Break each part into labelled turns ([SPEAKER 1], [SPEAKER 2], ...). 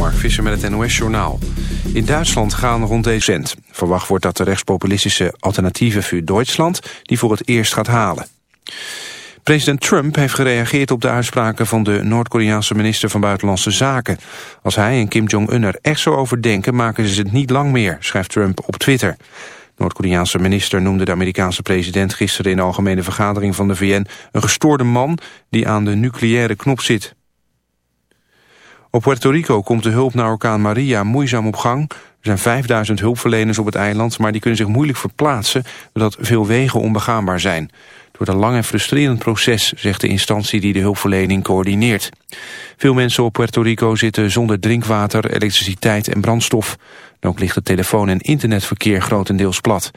[SPEAKER 1] Mark Visser met het NOS-journaal. In Duitsland gaan rond deze. Verwacht wordt dat de rechtspopulistische Alternatieve voor Duitsland... die voor het eerst gaat halen. President Trump heeft gereageerd op de uitspraken van de Noord-Koreaanse minister van Buitenlandse Zaken. Als hij en Kim Jong-un er echt zo over denken, maken ze het niet lang meer, schrijft Trump op Twitter. Noord-Koreaanse minister noemde de Amerikaanse president gisteren in de algemene vergadering van de VN een gestoorde man die aan de nucleaire knop zit. Op Puerto Rico komt de hulp naar orkaan Maria moeizaam op gang. Er zijn 5000 hulpverleners op het eiland, maar die kunnen zich moeilijk verplaatsen... doordat veel wegen onbegaanbaar zijn. Het wordt een lang en frustrerend proces, zegt de instantie die de hulpverlening coördineert. Veel mensen op Puerto Rico zitten zonder drinkwater, elektriciteit en brandstof. ook ligt het telefoon- en internetverkeer grotendeels plat.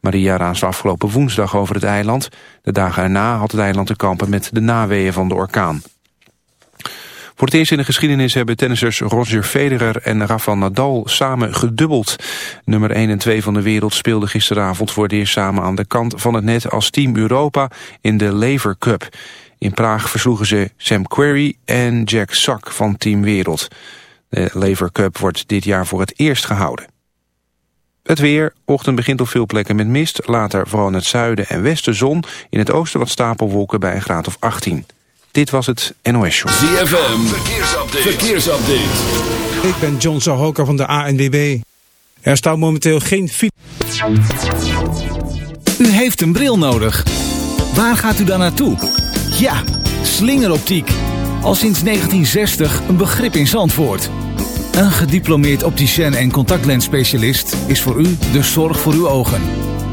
[SPEAKER 1] Maria raasde afgelopen woensdag over het eiland. De dagen erna had het eiland te kampen met de naweeën van de orkaan. Voor het eerst in de geschiedenis hebben tennissers Roger Federer en Rafael Nadal samen gedubbeld. Nummer 1 en 2 van de wereld speelden gisteravond voor het eerst samen aan de kant van het net als Team Europa in de Lever Cup. In Praag versloegen ze Sam Querrey en Jack Sock van Team Wereld. De Lever Cup wordt dit jaar voor het eerst gehouden. Het weer. Ochtend begint op veel plekken met mist. Later vooral in het zuiden en westen zon. In het oosten wat stapelwolken bij een graad of 18. Dit was het NOS Show.
[SPEAKER 2] ZFM, verkeersupdate. verkeersupdate.
[SPEAKER 3] Ik ben John Zahoka van de ANWB. Er staat momenteel geen fiets.
[SPEAKER 4] U heeft een bril nodig. Waar gaat u dan naartoe? Ja, slingeroptiek. Al sinds 1960 een begrip in Zandvoort. Een gediplomeerd opticien en contactlensspecialist is voor u de zorg voor uw ogen.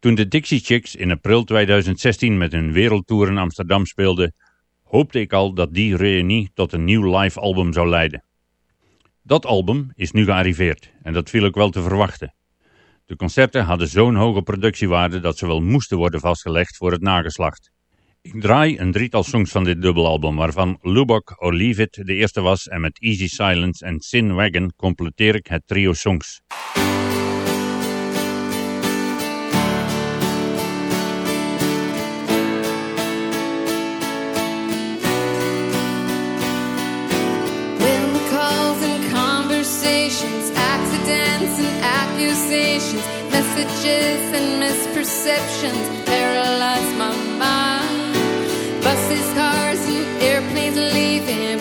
[SPEAKER 5] Toen de Dixie Chicks in april 2016 met hun wereldtour in Amsterdam speelden, hoopte ik al dat die reunie tot een nieuw live album zou leiden. Dat album is nu gearriveerd en dat viel ook wel te verwachten. De concerten hadden zo'n hoge productiewaarde dat ze wel moesten worden vastgelegd voor het nageslacht. Ik draai een drietal songs van dit dubbelalbum, waarvan Lubbock or Leave It de eerste was en met Easy Silence en Sin Wagon completeer ik het trio songs.
[SPEAKER 6] Accusations, messages and misperceptions paralyze my mind. Buses, cars, and airplanes leaving,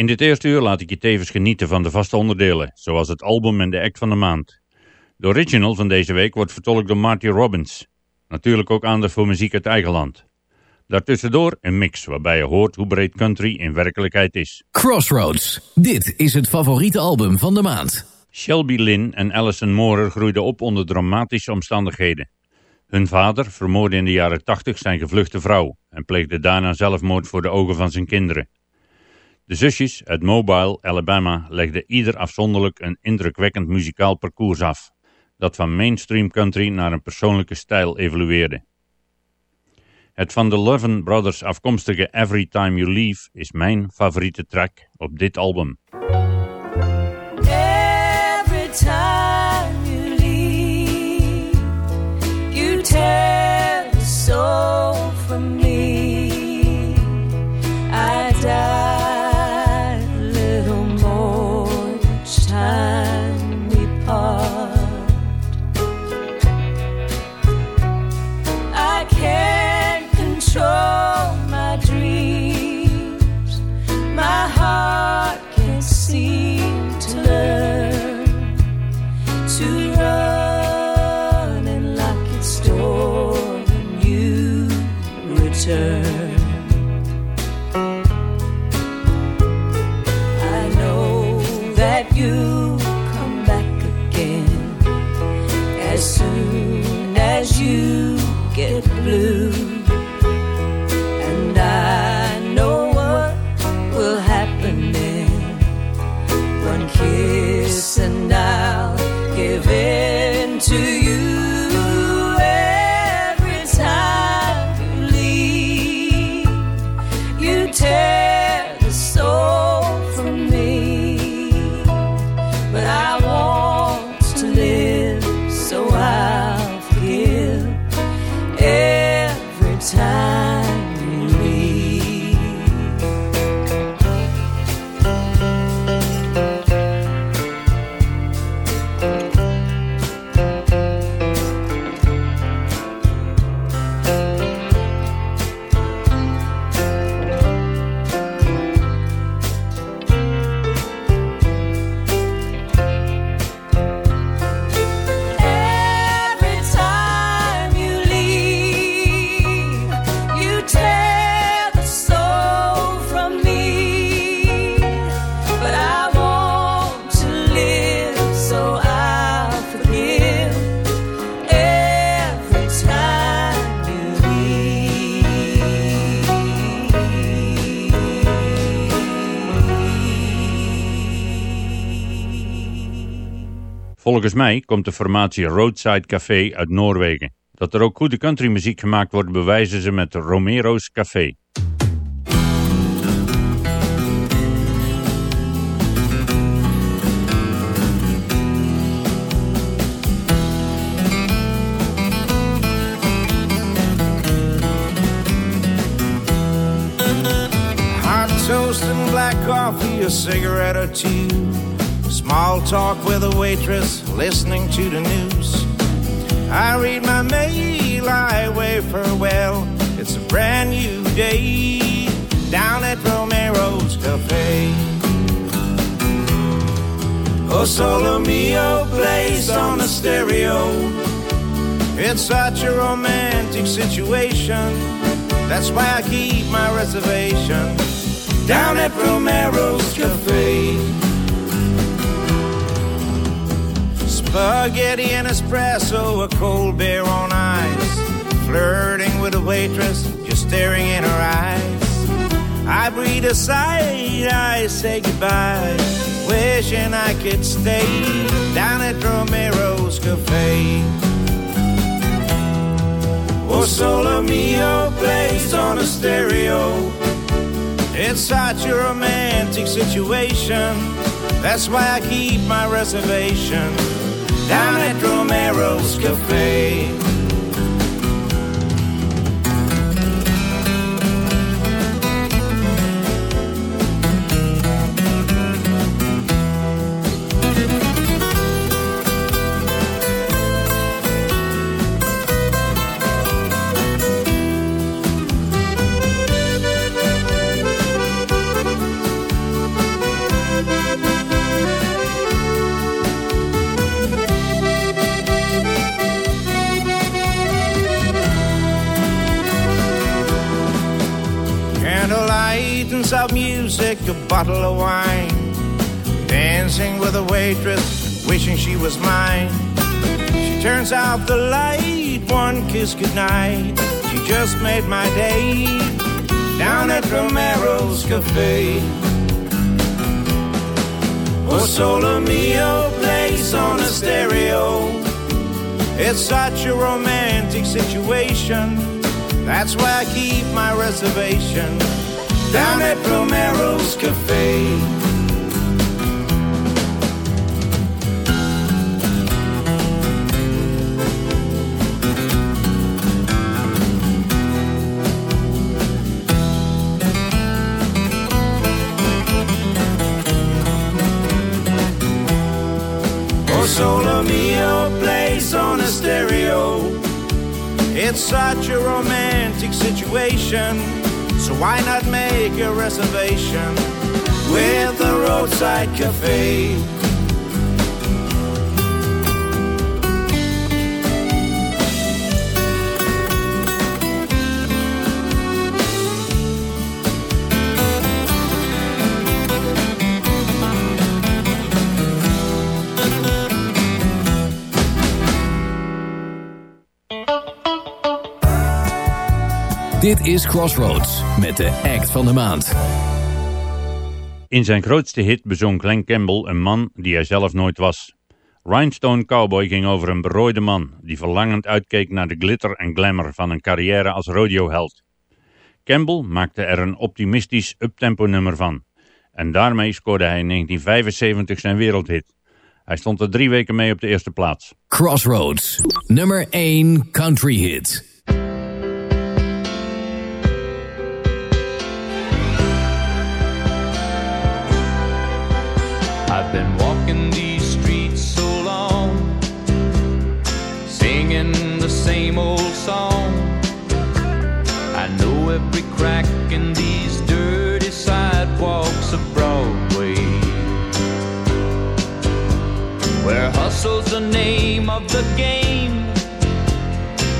[SPEAKER 7] In dit eerste uur laat ik je tevens genieten van de vaste onderdelen, zoals het album en de act van de maand. De original van deze week wordt vertolkt door Marty Robbins. Natuurlijk ook aandacht voor muziek uit eigen land. Daartussendoor een mix waarbij je hoort hoe breed country in werkelijkheid is.
[SPEAKER 8] Crossroads. Dit is het favoriete album van de maand.
[SPEAKER 7] Shelby Lynn en Alison Moorer groeiden op onder dramatische omstandigheden. Hun vader vermoordde in de jaren 80 zijn gevluchte vrouw en pleegde daarna zelfmoord voor de ogen van zijn kinderen. De zusjes uit Mobile, Alabama legden ieder afzonderlijk een indrukwekkend muzikaal parcours af, dat van mainstream country naar een persoonlijke stijl evolueerde. Het van de Loven Brothers afkomstige Every Time You Leave is mijn favoriete track op dit album. Volgens mij komt de formatie Roadside Café uit Noorwegen. Dat er ook goede countrymuziek gemaakt wordt bewijzen ze met Romero's Café.
[SPEAKER 9] Hot toast and black coffee, a cigarette or. Small talk with a waitress, listening to the news. I read my mail, I wave farewell. It's a brand new day down at Romero's Cafe. Oh, Solo Mio plays on the stereo. It's such a romantic situation. That's why I keep my reservation down at Romero's Cafe. Spaghetti and espresso, a cold beer on ice. Flirting with a waitress, just staring in her eyes. I breathe a sigh, I say goodbye. Wishing I could stay down at Romero's Cafe. Oh, Solo Mio plays on a stereo. It's such a romantic situation. That's why I keep my reservation down at Romero's Cafe. A bottle of wine. Dancing with a waitress, wishing she was mine. She turns out the light, one kiss goodnight. She just made my day down at Romero's Cafe. Oh, Solo Mio plays on a stereo. It's such a romantic situation. That's why I keep my reservation down at Romero's Cafe. Oh, Solo Mio plays on a stereo. It's such a romantic situation. So why not make a reservation with the roadside cafe?
[SPEAKER 8] Dit is Crossroads met de act van de maand.
[SPEAKER 5] In zijn grootste hit bezong Glenn Campbell een man die hij zelf nooit was. Rhinestone Cowboy ging over een berooide man die verlangend uitkeek naar de glitter en glamour van een carrière als rodeoheld. Campbell maakte er een optimistisch uptempo nummer van. En daarmee scoorde hij in 1975 zijn wereldhit. Hij stond er drie weken mee op de eerste plaats.
[SPEAKER 8] Crossroads, nummer 1 country hit.
[SPEAKER 10] Been walking these streets so long, singing the same old song. I know every crack in these dirty sidewalks of Broadway, where hustle's the name of the game,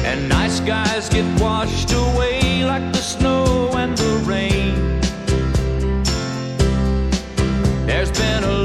[SPEAKER 10] and nice guys get washed away like the snow and the rain. There's been a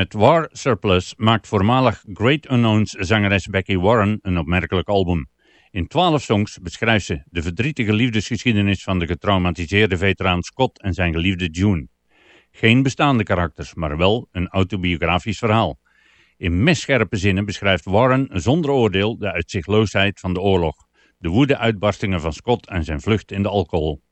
[SPEAKER 7] Met War Surplus maakt voormalig Great Unknowns zangeres Becky Warren een opmerkelijk album. In twaalf songs beschrijft ze de verdrietige liefdesgeschiedenis van de getraumatiseerde veteraan Scott en zijn geliefde June. Geen bestaande karakters, maar wel een autobiografisch verhaal. In messcherpe zinnen beschrijft Warren zonder oordeel de uitzichtloosheid van de oorlog, de woede-uitbarstingen van Scott en zijn vlucht in de alcohol.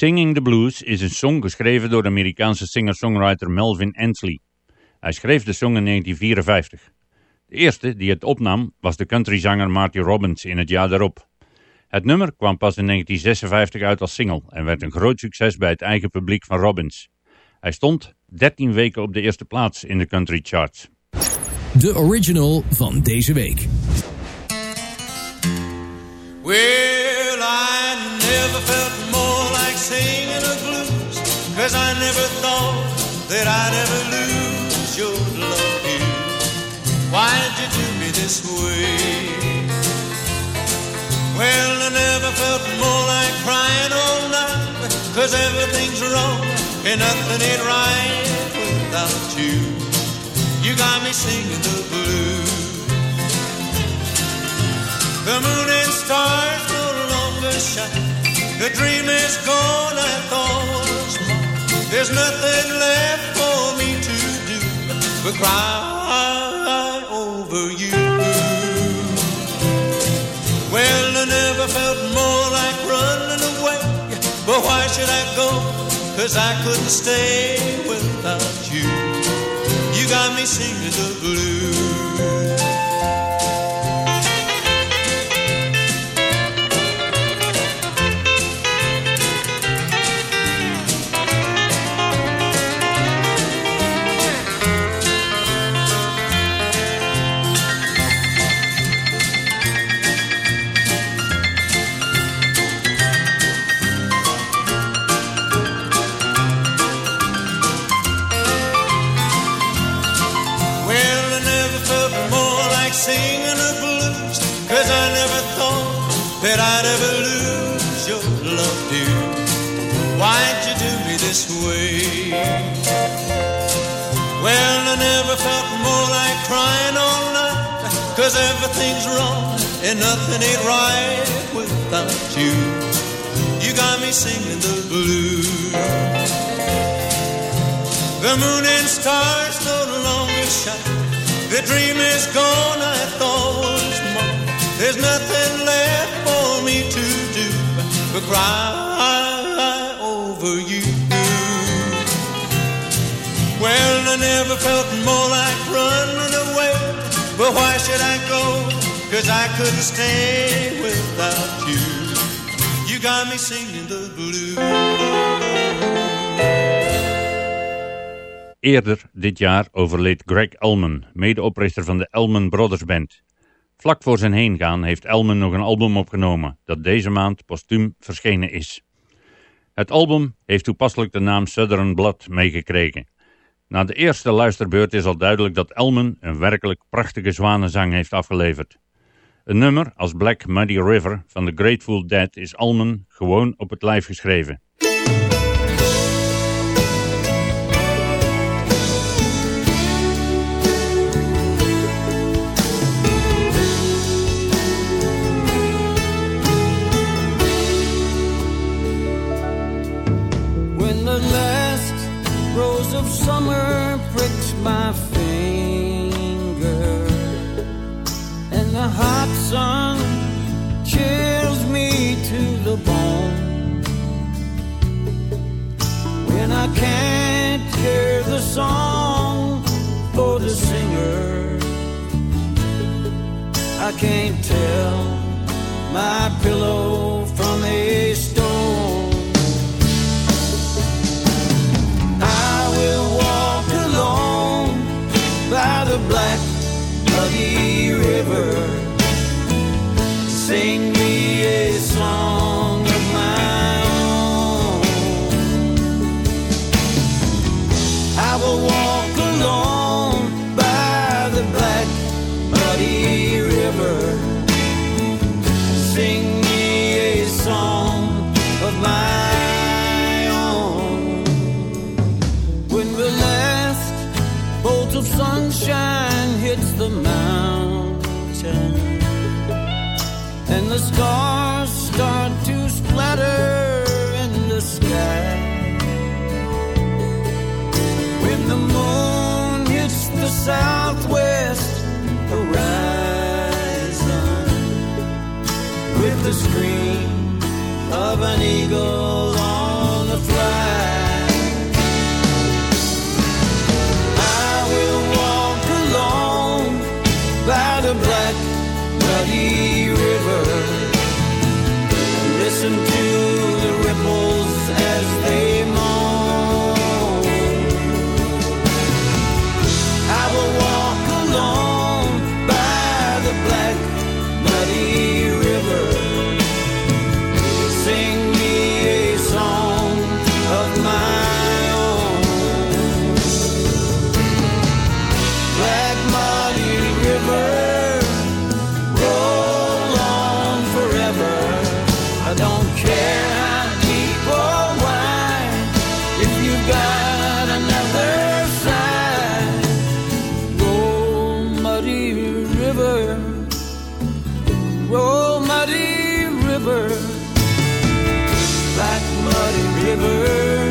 [SPEAKER 7] Singing the Blues is een song geschreven door de Amerikaanse singer-songwriter Melvin Ansley. Hij schreef de song in 1954. De eerste die het opnam was de countryzanger Marty Robbins in het jaar daarop. Het nummer kwam pas in 1956 uit als single en werd een groot succes bij het eigen publiek van Robbins. Hij stond 13 weken op de eerste plaats in de country charts.
[SPEAKER 8] De original van deze week.
[SPEAKER 11] Well, I never felt cause I never thought that I'd ever lose your love here. Why did you do me this way? Well, I never felt more like crying all night, cause everything's wrong and nothing ain't right without you. You got me singing the blues. The moon and stars no longer shine. The dream is gone, I thought. There's nothing left for me to do but cry over you. Well, I never felt more like running away. But why should I go? Cause I couldn't stay without you. You got me singing the blues.
[SPEAKER 12] Cause everything's wrong and nothing ain't right without you. You got me singing the blues. The moon and stars no longer shine. The dream is gone, I thought was mine. There's nothing left for me to do but cry over you. Well, I never felt more like running. But why should I go? Cause I couldn't stay without you. You got me singing the.
[SPEAKER 5] Eerder dit jaar overleed Greg Elman, medeoprichter van de Elman Brothers Band. Vlak voor zijn heengaan heeft Elman nog een album opgenomen dat deze maand postuum verschenen is. Het album heeft toepasselijk de naam Southern Blood meegekregen. Na de eerste luisterbeurt is al duidelijk dat Elman een werkelijk prachtige zwanenzang heeft afgeleverd. Een nummer als Black Muddy River van The Grateful Dead is Elman gewoon op het lijf geschreven.
[SPEAKER 13] Sun chills me to the bone. When I can't hear the song for the singer, I can't tell my pillow from a stars start to splatter in the sky. When the moon hits the southwest horizon with the scream of an eagle river, roll muddy river, black muddy river,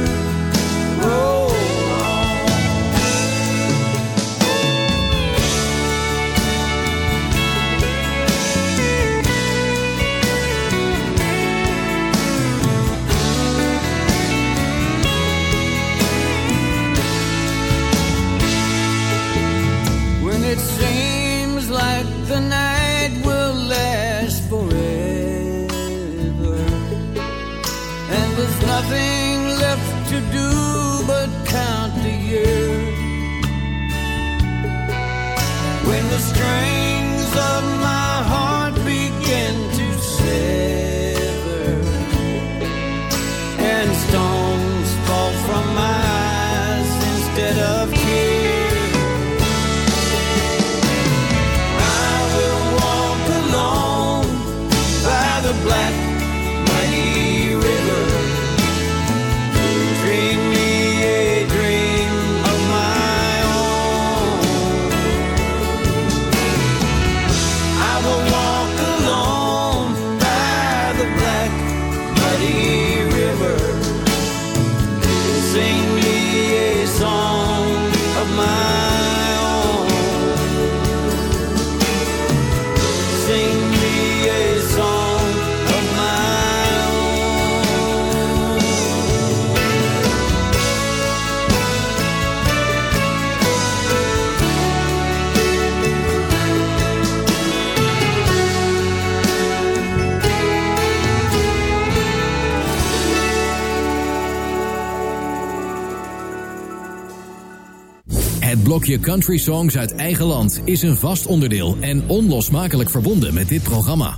[SPEAKER 8] blokje country songs uit eigen land is een vast onderdeel en onlosmakelijk verbonden met dit programma.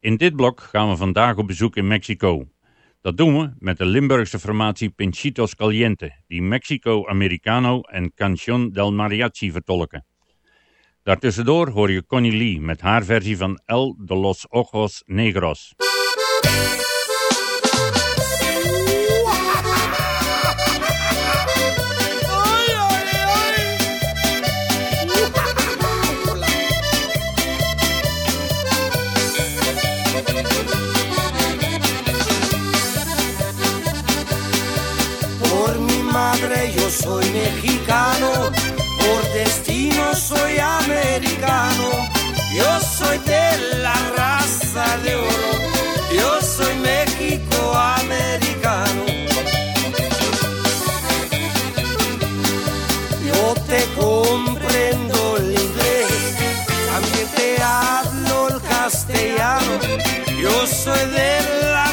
[SPEAKER 5] In dit blok gaan we vandaag op bezoek in Mexico. Dat doen we met de Limburgse formatie Pinchitos Caliente, die Mexico Americano en Canción del Mariachi vertolken. Daartussendoor hoor je Connie Lee met haar versie van El de los Ojos Negros.
[SPEAKER 12] Soy mexicano, por destino soy americano. Yo soy de la raza de oro, yo soy México americano. Yo te comprendo el inglés, también te hablo el castellano. Yo soy de la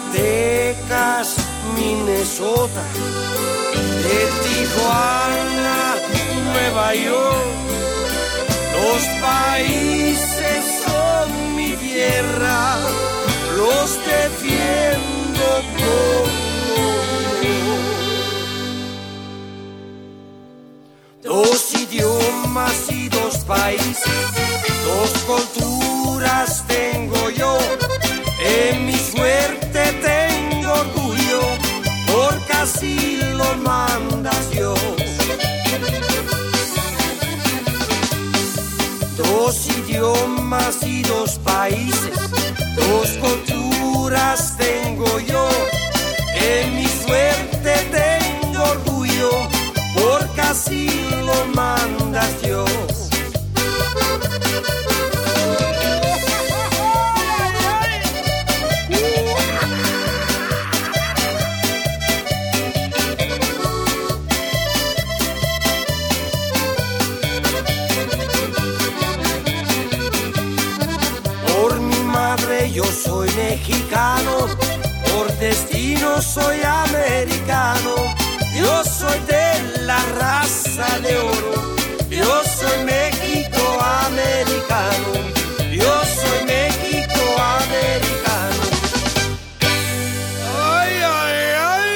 [SPEAKER 12] Zacatecas, Minnesota, de Tijuana, Nueva York, los países Dios. Dos idiomas y dos países, dos culturas tengo yo. Soy americano. Yo soy de la raza de oro, yo soy México americano. Yo soy México americano. Ay, ay, ay.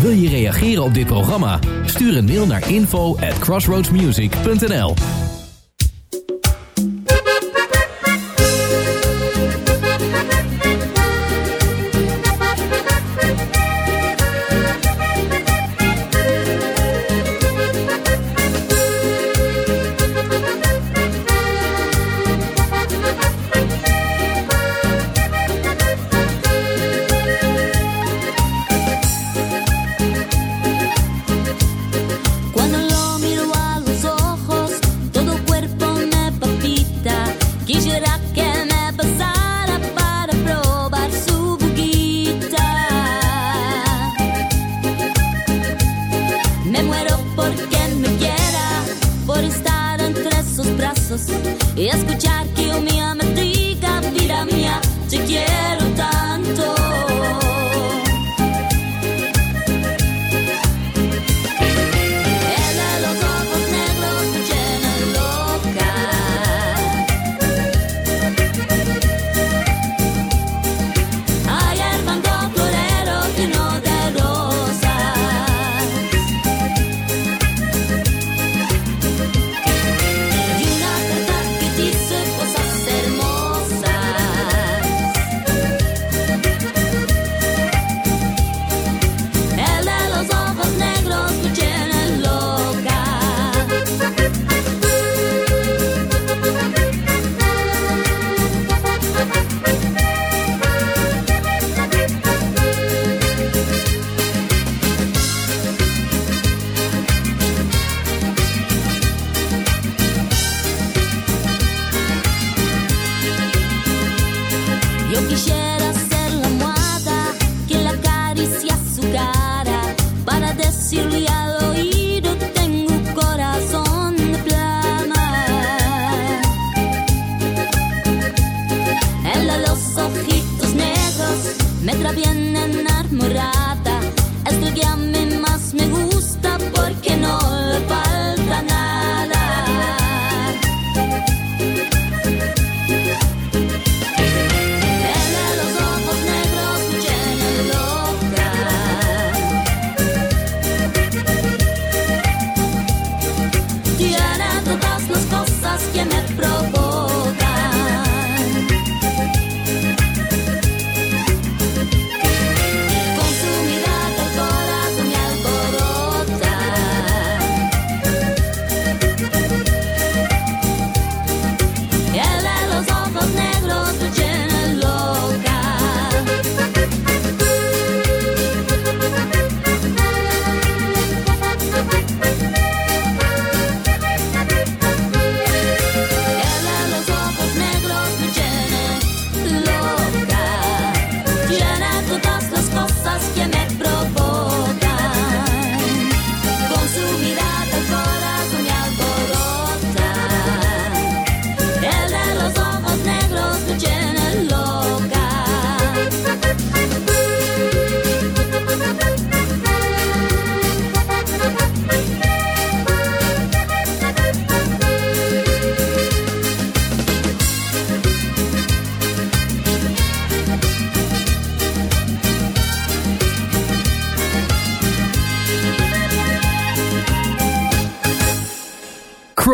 [SPEAKER 8] Wil je reageren op dit programma? Stuur een mail naar info at crossroadsmusic.nl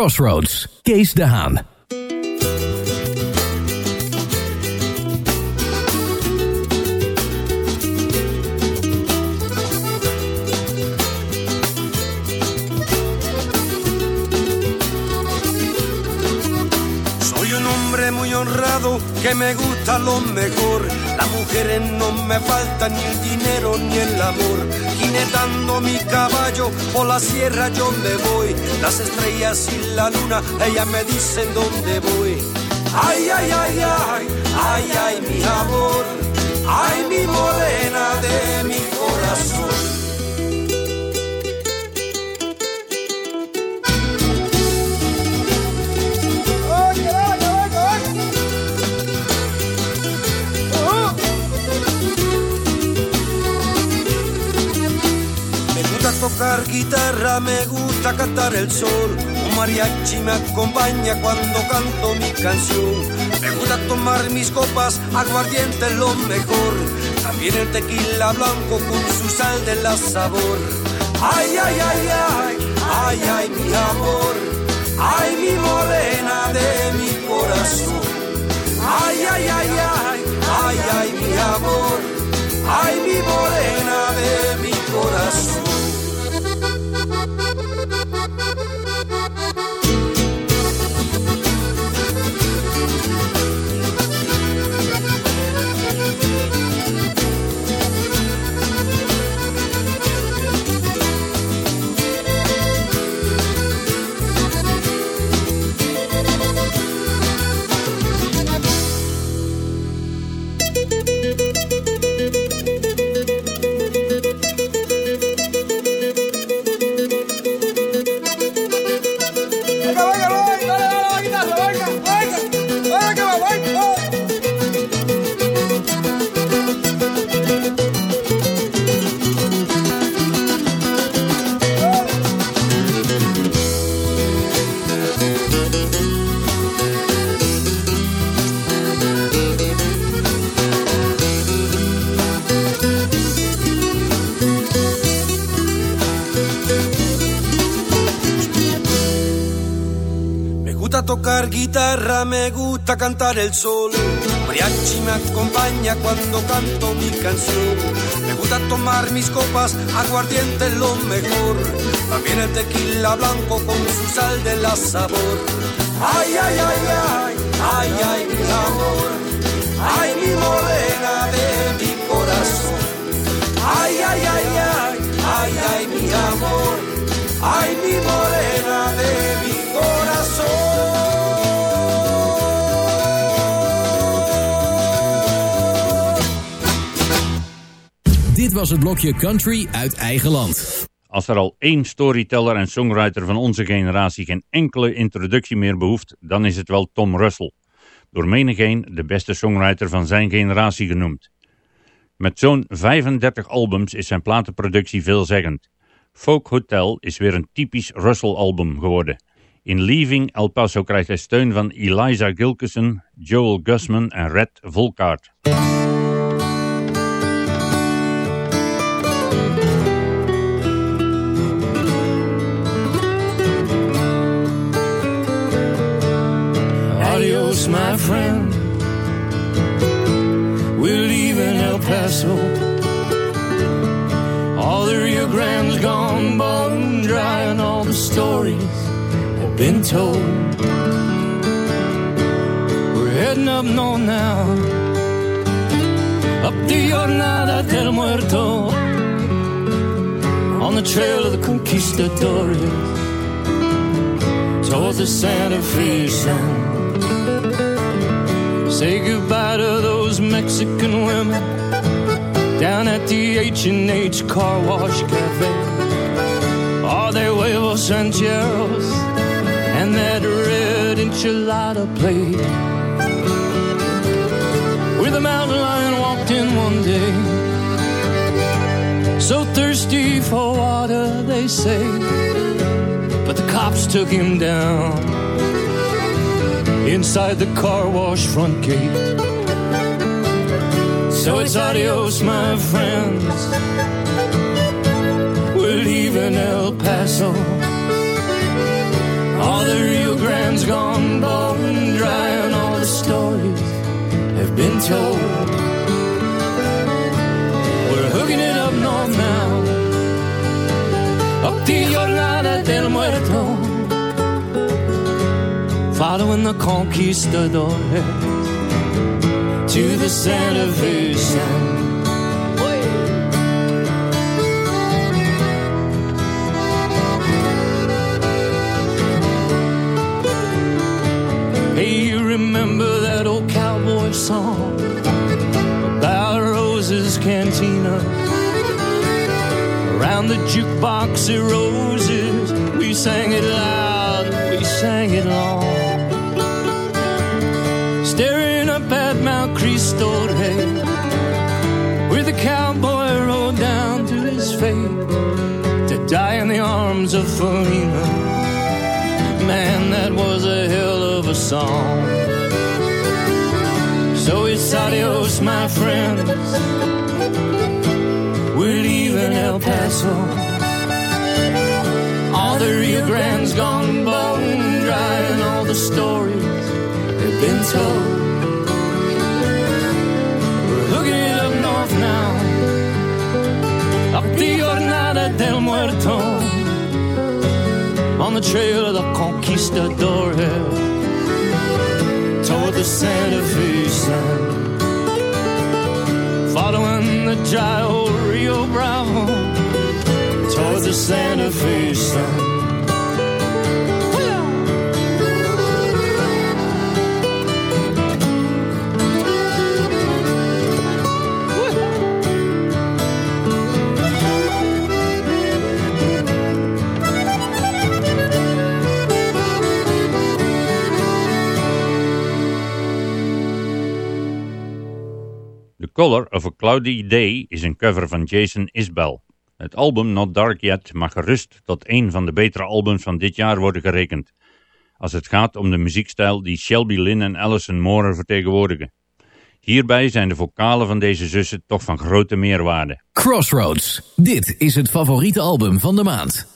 [SPEAKER 8] Crossroads, Kees de Haan.
[SPEAKER 12] Soy un hombre muy honrado que me gusta lo mejor. Las mujeres no me faltan ni el dinero ni el amor. Jinetando mi caballo por la sierra yo me voy. Las estrellas y la luna, ellas me dicen dónde voy. Ay, ay, ay, ay, ay, ay, mi amor. Ay, mi morena de mi corazón. Tocar guitarra, me gusta cantar el sol. Un mariachi me acompaña cuando canto mi canción. Me gusta tomar mis copas, aguardiente lo mejor. También el tequila blanco con su sal de la sabor. Ay, ay, ay, ay, ay, ay, mi amor. Ay, mi morena de mi corazón. Ay, ay, ay, ay, ay, ay, mi amor. Ay, mi morena me gusta cantar el sol. Mariachi me acompaña cuando canto mi canción. Me gusta tomar mis copas, aguardiente lo mejor. También el tequila blanco con su sal de la sabor. Ay, ay, ay, ay, ay, ay, mi amor. Ay, mi morena de mi corazón. Ay, ay, ay, ay, ay, ay, mi amor. Ay, mi morena
[SPEAKER 8] Dit was het blokje Country uit eigen land.
[SPEAKER 5] Als er al één storyteller en songwriter van onze generatie geen enkele introductie meer behoeft, dan is het wel Tom Russell. Door menigeen de beste songwriter van zijn generatie genoemd. Met zo'n 35 albums is zijn platenproductie veelzeggend. Folk Hotel is weer een typisch Russell-album geworden. In Leaving El Paso krijgt hij steun van Eliza Gilkison, Joel Gusman en Red Volkaert.
[SPEAKER 14] Adios, my friend. We're leaving El Paso. All the Rio Grande's gone bone dry, and all the stories have been told. We're heading up north now, up the Jornada del Muerto, on the trail of the conquistadores, towards the Santa Fe Sound. Say goodbye to those Mexican women down at the H&H Car Wash Cafe. Are they huevos rancheros and that red enchilada plate? Where the mountain lion walked in one day, so thirsty for water, they say, but the cops took him down inside the car wash front gate. So it's adios, my friends. We're leaving El Paso. All the Rio Grande's gone bald and dry, and all the stories have been told. Following the conquistadores to the Santa Fe Sound. Hey, you remember that old cowboy song about Rose's Cantina? Around the jukebox it roses, we sang it loud, we sang it long. Arms of Felina. Man, that was a hell of a song. So it's adios, my friends. We're leaving El Paso. All the Rio Grande's gone bone dry, and all the stories have been told. We're hooking it up north now, up the Jornada del Muerto the trail of the conquistador toward the Santa Fe Sun. Following the Gio Rio Bravo toward the Santa Fe Sun.
[SPEAKER 5] Color of a Cloudy Day is een cover van Jason Isbell. Het album Not Dark Yet mag gerust tot een van de betere albums van dit jaar worden gerekend. Als het gaat om de muziekstijl die Shelby Lynn en Alison Moore vertegenwoordigen. Hierbij zijn de vocalen van deze zussen toch van grote meerwaarde.
[SPEAKER 7] Crossroads. Dit is het favoriete album van de maand.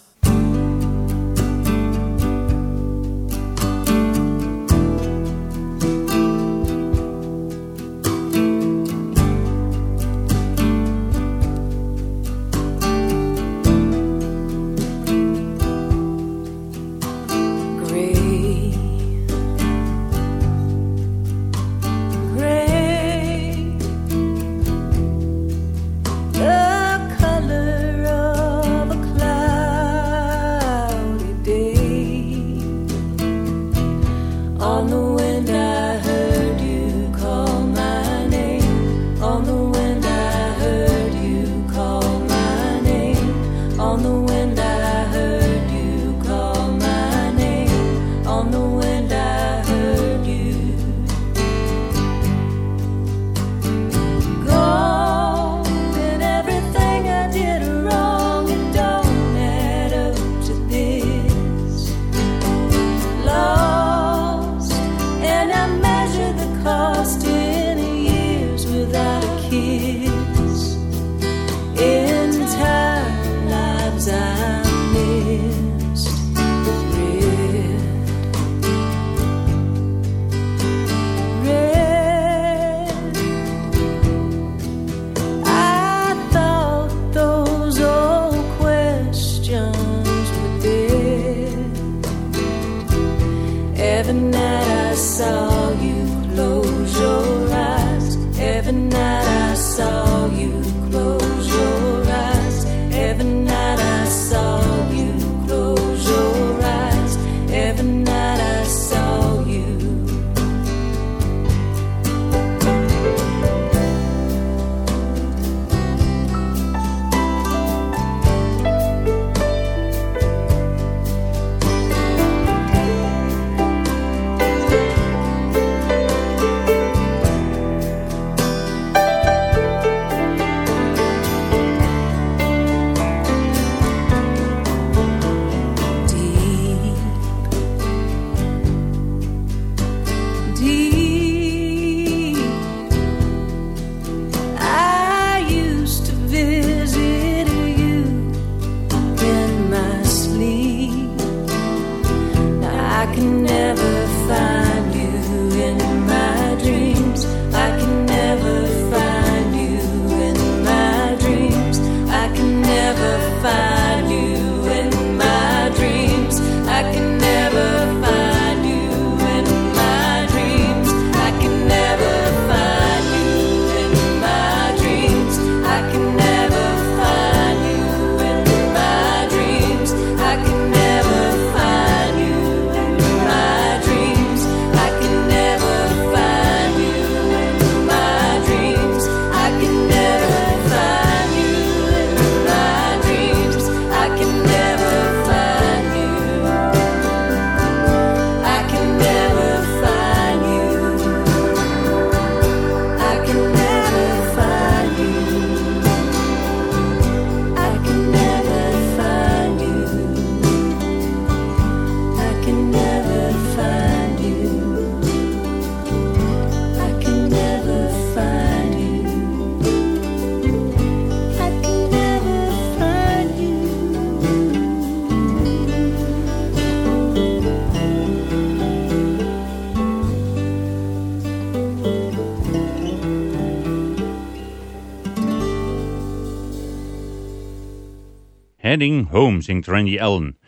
[SPEAKER 5] Heading Home zingt Randy Allen.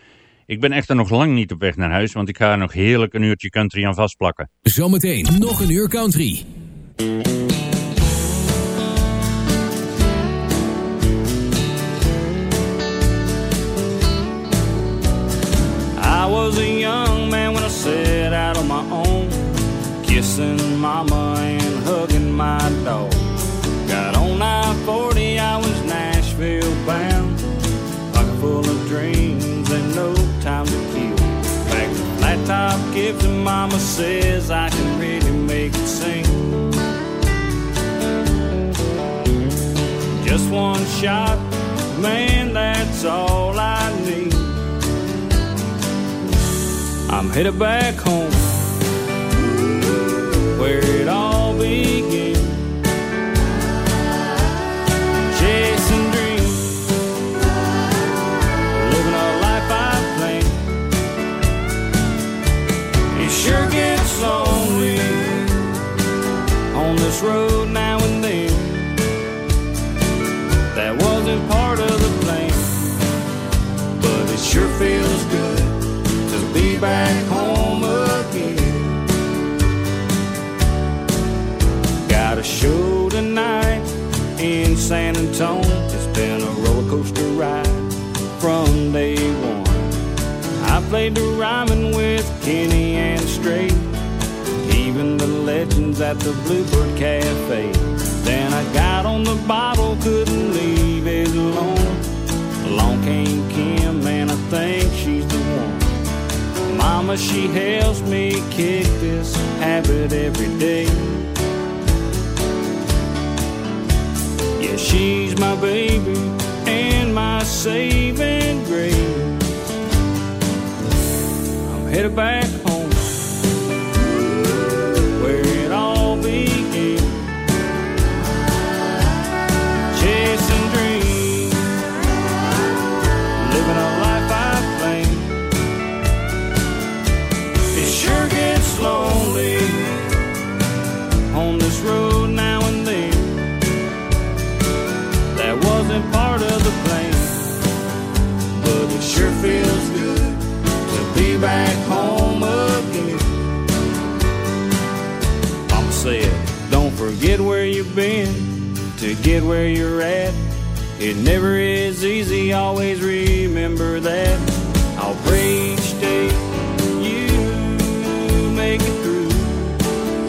[SPEAKER 5] Ik ben echter nog lang niet op weg naar huis, want ik ga er nog heerlijk een uurtje country aan vastplakken.
[SPEAKER 8] Zometeen nog een uur country.
[SPEAKER 15] I was a young man when I set out on my own, kissing mama and hugging my dog. Top gives and mama says I can really make it sing. Just one shot, man, that's all I need. I'm headed back home where it all road now and then. That wasn't part of the plan, but it sure feels good to be back home again. Got a show tonight in San Antonio. It's been a roller coaster ride from day one. I played the rhyming with Kenny and Straight, legends at the Bluebird Cafe. Then I got on the bottle, couldn't leave it alone. Along came Kim, and I think she's the one. Mama, she helps me kick this habit every day. Yeah, she's my baby and my saving grace. I'm headed back forget where you've been to get where you're at. It never is easy, always remember that. I'll pray each day you make it through.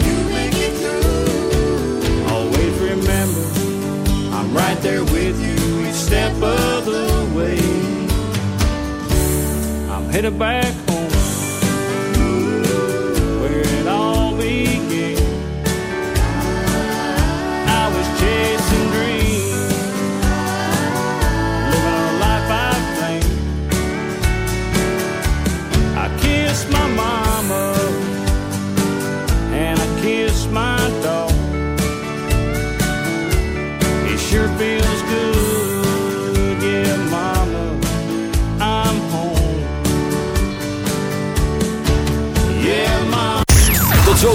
[SPEAKER 15] You make it through. Always remember, I'm right there with you each step of the way. I'm headed back